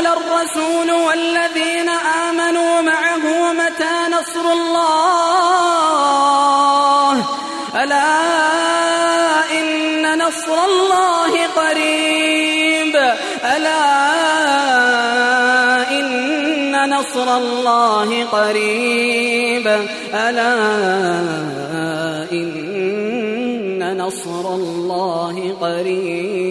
يقول الرسول والذين آمنوا معه متى نصر الله؟ ألا إن نصر الله قريب. ألا إن نصر الله قريب. ألا إن نصر الله قريب.